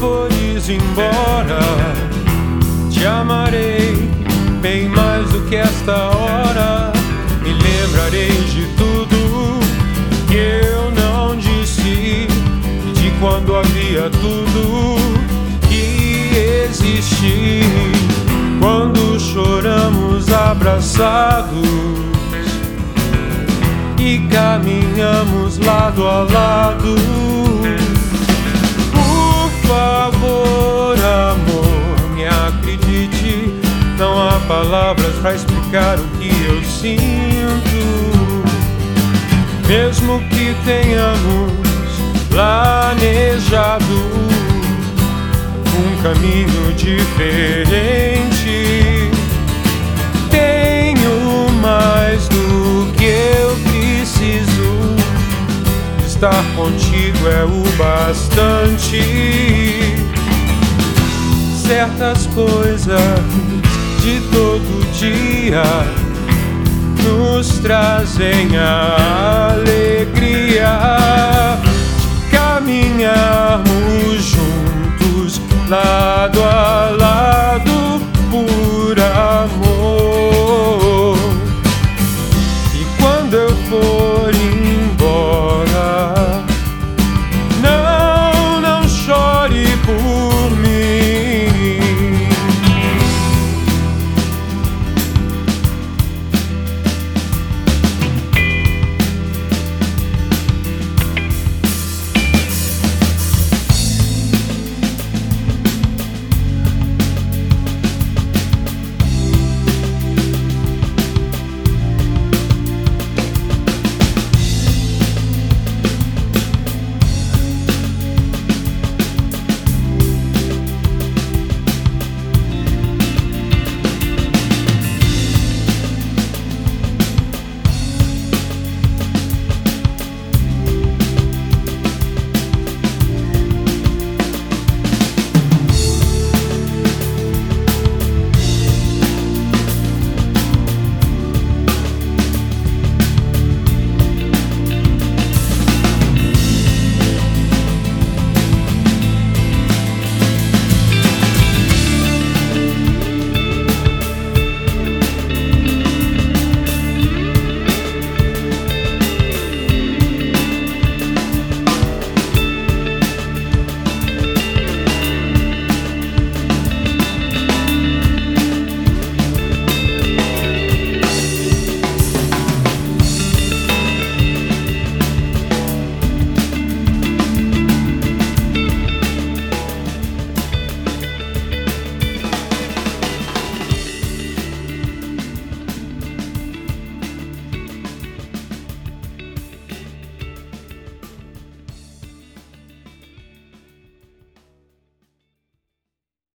irmos embora, te amarei bem mais do que esta hora. Me lembrarei de tudo que eu não disse, de quando havia tudo que existe. Quando choramos abraçados e caminhamos lado a lado. Palavras para explicar o que eu sinto. Mesmo que tenhamos planejado um caminho diferente, tenho mais do que eu preciso. Estar contigo é o bastante. Certas coisas todo dia nos trazem a